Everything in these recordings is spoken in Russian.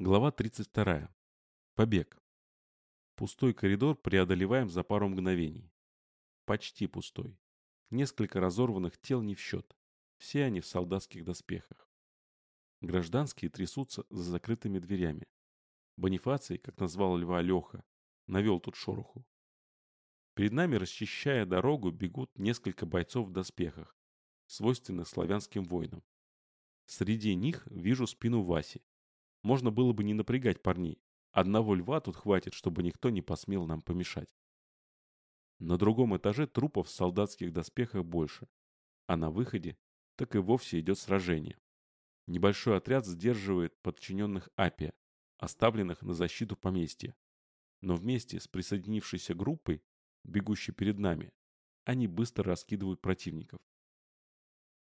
Глава 32. Побег. Пустой коридор преодолеваем за пару мгновений. Почти пустой. Несколько разорванных тел не в счет. Все они в солдатских доспехах. Гражданские трясутся за закрытыми дверями. Бонифаций, как назвал льва Леха, навел тут шороху. Перед нами, расчищая дорогу, бегут несколько бойцов в доспехах, свойственных славянским воинам. Среди них вижу спину Васи, можно было бы не напрягать парней. Одного льва тут хватит, чтобы никто не посмел нам помешать. На другом этаже трупов в солдатских доспехах больше. А на выходе так и вовсе идет сражение. Небольшой отряд сдерживает подчиненных Апия, оставленных на защиту поместья. Но вместе с присоединившейся группой, бегущей перед нами, они быстро раскидывают противников.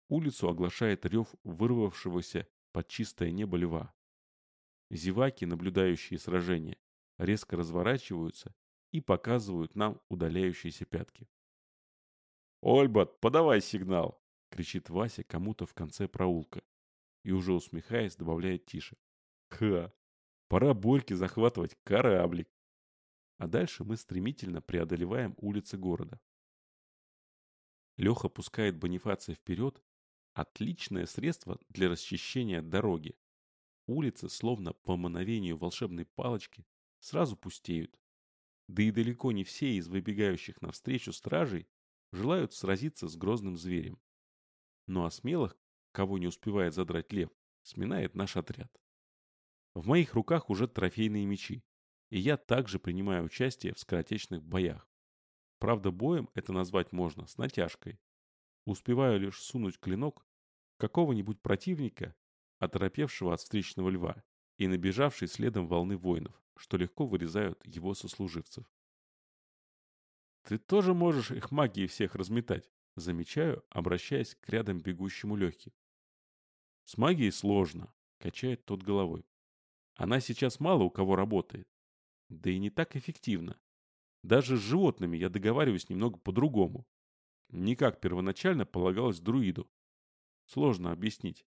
Улицу оглашает рев вырвавшегося под чистое небо льва. Зеваки, наблюдающие сражение, резко разворачиваются и показывают нам удаляющиеся пятки. «Ольбат, подавай сигнал!» — кричит Вася кому-то в конце проулка. И уже усмехаясь, добавляет тише. «Ха! Пора Борьке захватывать кораблик!» А дальше мы стремительно преодолеваем улицы города. Леха пускает Бонифация вперед. Отличное средство для расчищения дороги. Улицы, словно по мановению волшебной палочки, сразу пустеют. Да и далеко не все из выбегающих навстречу стражей желают сразиться с грозным зверем. Ну а смелых, кого не успевает задрать лев, сминает наш отряд. В моих руках уже трофейные мечи, и я также принимаю участие в скоротечных боях. Правда, боем это назвать можно с натяжкой. Успеваю лишь сунуть клинок какого-нибудь противника оторопевшего от встречного льва и набежавшей следом волны воинов, что легко вырезают его сослуживцев. «Ты тоже можешь их магией всех разметать», замечаю, обращаясь к рядом бегущему Лехе. «С магией сложно», — качает тот головой. «Она сейчас мало у кого работает. Да и не так эффективно. Даже с животными я договариваюсь немного по-другому. Не как первоначально полагалось друиду. Сложно объяснить.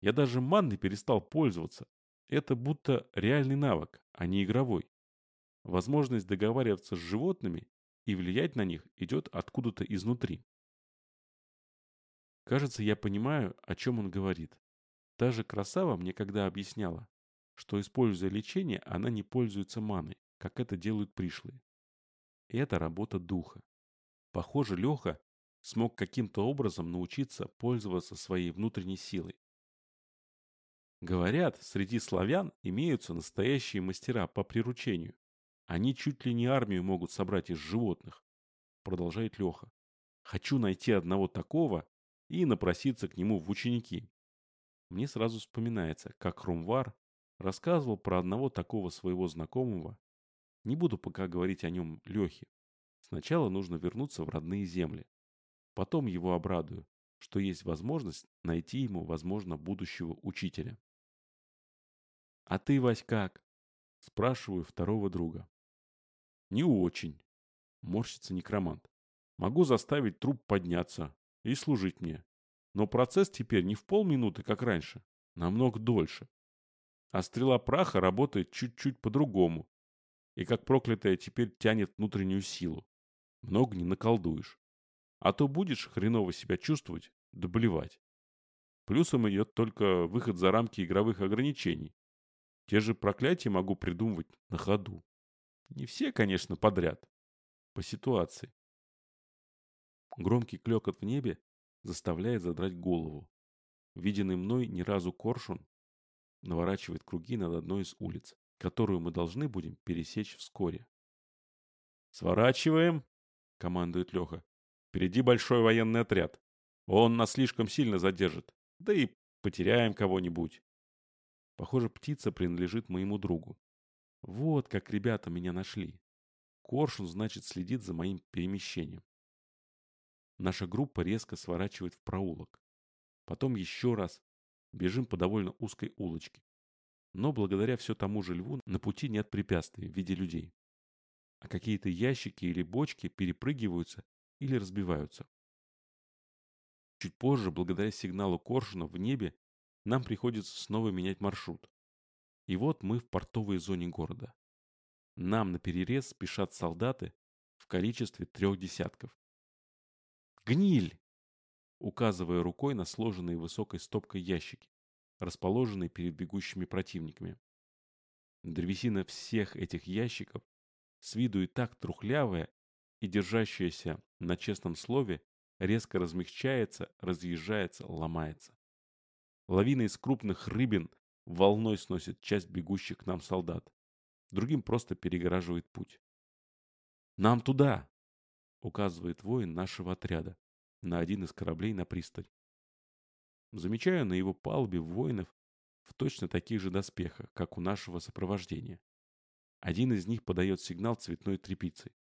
Я даже манной перестал пользоваться. Это будто реальный навык, а не игровой. Возможность договариваться с животными и влиять на них идет откуда-то изнутри. Кажется, я понимаю, о чем он говорит. Та же красава мне когда объясняла, что, используя лечение, она не пользуется маной, как это делают пришлые. Это работа духа. Похоже, Леха смог каким-то образом научиться пользоваться своей внутренней силой. Говорят, среди славян имеются настоящие мастера по приручению. Они чуть ли не армию могут собрать из животных. Продолжает Леха. Хочу найти одного такого и напроситься к нему в ученики. Мне сразу вспоминается, как Румвар рассказывал про одного такого своего знакомого. Не буду пока говорить о нем Лехе. Сначала нужно вернуться в родные земли. Потом его обрадую, что есть возможность найти ему, возможно, будущего учителя. «А ты, Вась, как?» Спрашиваю второго друга. «Не очень», — морщится некромант. «Могу заставить труп подняться и служить мне. Но процесс теперь не в полминуты, как раньше, намного дольше. А стрела праха работает чуть-чуть по-другому. И как проклятая теперь тянет внутреннюю силу. Много не наколдуешь. А то будешь хреново себя чувствовать, да. Плюсом идет только выход за рамки игровых ограничений. Те же проклятия могу придумывать на ходу. Не все, конечно, подряд. По ситуации. Громкий клекот в небе заставляет задрать голову. Виденный мной ни разу коршун наворачивает круги над одной из улиц, которую мы должны будем пересечь вскоре. «Сворачиваем!» — командует Леха. «Впереди большой военный отряд. Он нас слишком сильно задержит. Да и потеряем кого-нибудь. Похоже, птица принадлежит моему другу. Вот как ребята меня нашли. Коршун, значит, следит за моим перемещением. Наша группа резко сворачивает в проулок. Потом еще раз. Бежим по довольно узкой улочке. Но благодаря все тому же льву на пути нет препятствий в виде людей. А какие-то ящики или бочки перепрыгиваются или разбиваются. Чуть позже, благодаря сигналу Коршуна в небе, нам приходится снова менять маршрут. И вот мы в портовой зоне города. Нам на перерез спешат солдаты в количестве трех десятков. «Гниль!» указывая рукой на сложенные высокой стопкой ящики, расположенные перед бегущими противниками. Древесина всех этих ящиков с виду и так трухлявая и держащаяся на честном слове резко размягчается, разъезжается, ломается. Лавина из крупных рыбин волной сносит часть бегущих к нам солдат. Другим просто перегораживает путь. «Нам туда!» — указывает воин нашего отряда на один из кораблей на пристань. Замечаю на его палубе воинов в точно таких же доспехах, как у нашего сопровождения. Один из них подает сигнал цветной тряпицей.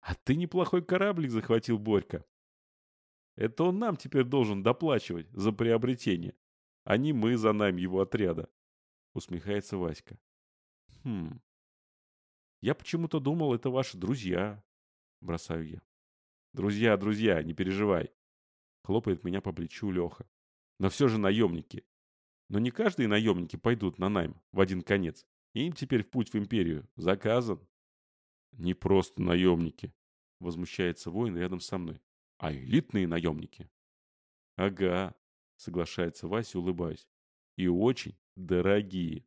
«А ты неплохой кораблик захватил, Борька!» «Это он нам теперь должен доплачивать за приобретение, а не мы за нами его отряда», — усмехается Васька. «Хм... Я почему-то думал, это ваши друзья», — бросаю я. «Друзья, друзья, не переживай», — хлопает меня по плечу Леха. «Но все же наемники. Но не каждые наемники пойдут на найм в один конец. Им теперь в путь в империю. Заказан». «Не просто наемники», — возмущается воин рядом со мной, — «а элитные наемники». «Ага», — соглашается Вася, улыбаясь. «И очень дорогие».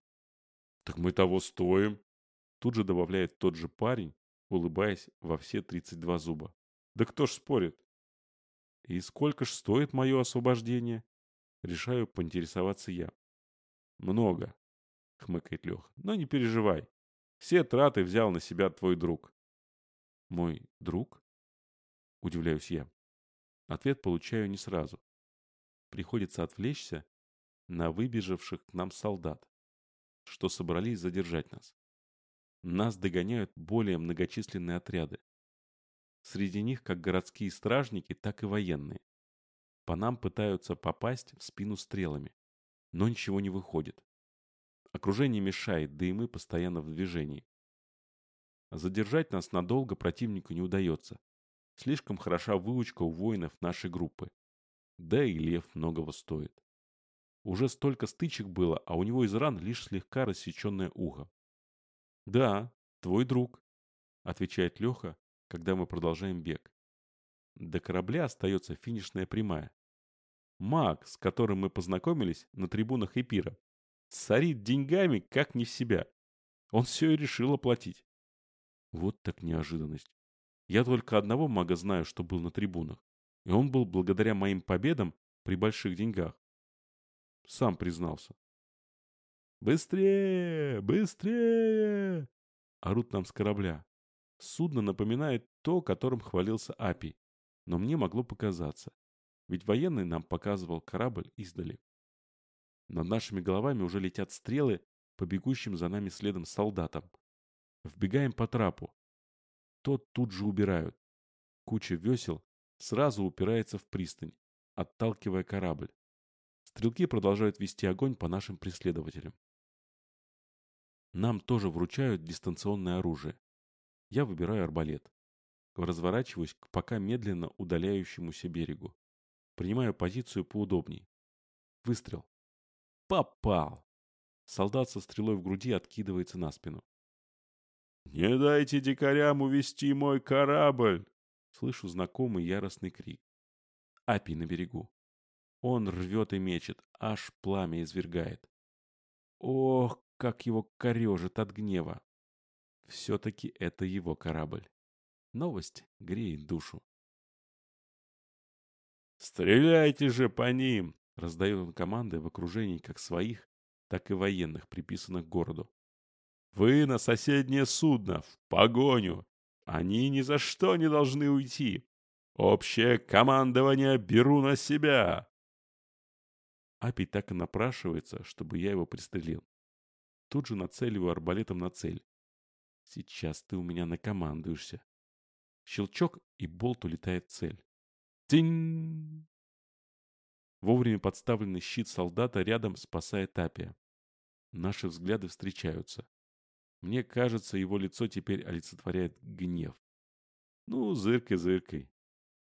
«Так мы того стоим», — тут же добавляет тот же парень, улыбаясь во все 32 зуба. Да кто ж спорит? И сколько ж стоит мое освобождение? Решаю поинтересоваться я. Много, хмыкает Леха. Но не переживай. Все траты взял на себя твой друг. Мой друг? Удивляюсь я. Ответ получаю не сразу. Приходится отвлечься на выбежавших к нам солдат, что собрались задержать нас. Нас догоняют более многочисленные отряды. Среди них как городские стражники, так и военные. По нам пытаются попасть в спину стрелами, но ничего не выходит. Окружение мешает, да и мы постоянно в движении. Задержать нас надолго противнику не удается. Слишком хороша выучка у воинов нашей группы. Да и лев многого стоит. Уже столько стычек было, а у него из ран лишь слегка рассеченное ухо. «Да, твой друг», — отвечает Леха, когда мы продолжаем бег. До корабля остается финишная прямая. Маг, с которым мы познакомились на трибунах Эпира, сорит деньгами, как не в себя. Он все и решил оплатить. Вот так неожиданность. Я только одного мага знаю, что был на трибунах. И он был благодаря моим победам при больших деньгах. Сам признался. «Быстрее! Быстрее!» Орут нам с корабля. Судно напоминает то, которым хвалился Апи, но мне могло показаться, ведь военный нам показывал корабль издали. Над нашими головами уже летят стрелы по бегущим за нами следом солдатам. Вбегаем по трапу. Тот тут же убирают. Куча весел сразу упирается в пристань, отталкивая корабль. Стрелки продолжают вести огонь по нашим преследователям. Нам тоже вручают дистанционное оружие. Я выбираю арбалет. Разворачиваюсь к пока медленно удаляющемуся берегу. Принимаю позицию поудобней. Выстрел. Попал! Солдат со стрелой в груди откидывается на спину. «Не дайте дикарям увести мой корабль!» Слышу знакомый яростный крик. Апий на берегу. Он рвет и мечет, аж пламя извергает. Ох, как его корежит от гнева. Все-таки это его корабль. Новость греет душу. «Стреляйте же по ним!» — раздает он команды в окружении как своих, так и военных, приписанных к городу. «Вы на соседнее судно, в погоню! Они ни за что не должны уйти! Общее командование беру на себя!» Апий так и напрашивается, чтобы я его пристрелил. Тут же нацеливаю арбалетом на цель. Сейчас ты у меня накомандуешься. Щелчок, и болт улетает в цель. Тинь! Вовремя подставленный щит солдата рядом спасает Апия. Наши взгляды встречаются. Мне кажется, его лицо теперь олицетворяет гнев. Ну, зыркой-зыркой.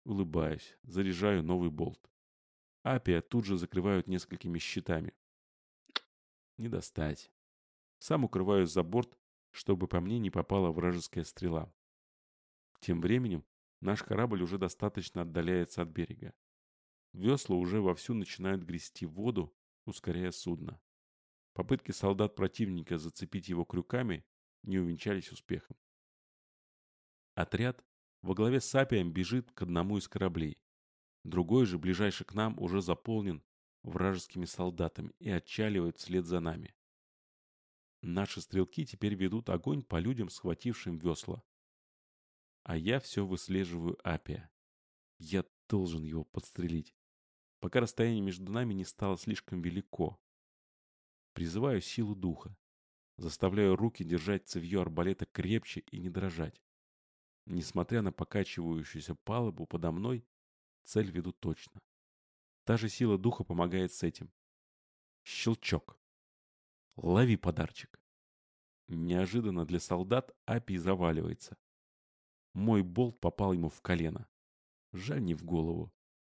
Улыбаюсь, заряжаю новый болт. Апия тут же закрывают несколькими щитами. Не достать. Сам укрываюсь за борт, чтобы по мне не попала вражеская стрела. Тем временем наш корабль уже достаточно отдаляется от берега. Весла уже вовсю начинают грести воду, ускоряя судно. Попытки солдат противника зацепить его крюками не увенчались успехом. Отряд во главе с Апием бежит к одному из кораблей. Другой же, ближайший к нам, уже заполнен вражескими солдатами и отчаливает вслед за нами. Наши стрелки теперь ведут огонь по людям, схватившим весла. А я все выслеживаю Апия. Я должен его подстрелить, пока расстояние между нами не стало слишком велико. Призываю силу духа. Заставляю руки держать цевьё арбалета крепче и не дрожать. Несмотря на покачивающуюся палубу подо мной, цель веду точно. Та же сила духа помогает с этим. Щелчок. Лови подарчик. Неожиданно для солдат Апий заваливается. Мой болт попал ему в колено. Жаль не в голову.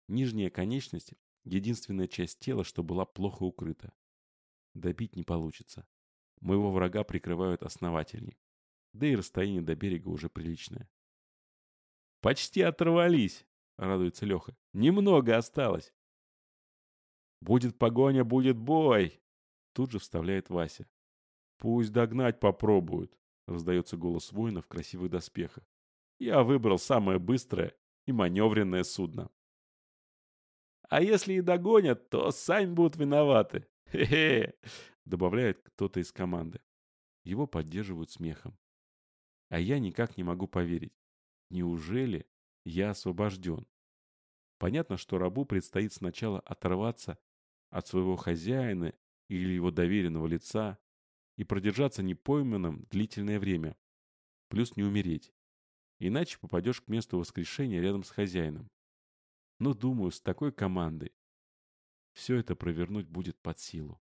Нижняя конечность — единственная часть тела, что была плохо укрыта. Добить не получится. Моего врага прикрывают основательней. Да и расстояние до берега уже приличное. «Почти оторвались!» — радуется Леха. «Немного осталось!» «Будет погоня, будет бой!» Тут же вставляет Вася. «Пусть догнать попробуют!» — раздается голос воина в красивых доспехах. «Я выбрал самое быстрое и маневренное судно». «А если и догонят, то сами будут виноваты!» «Хе-хе!» — добавляет кто-то из команды. Его поддерживают смехом. А я никак не могу поверить. Неужели я освобожден? Понятно, что рабу предстоит сначала оторваться от своего хозяина или его доверенного лица и продержаться непойманным длительное время, плюс не умереть. Иначе попадешь к месту воскрешения рядом с хозяином. Но, думаю, с такой командой все это провернуть будет под силу.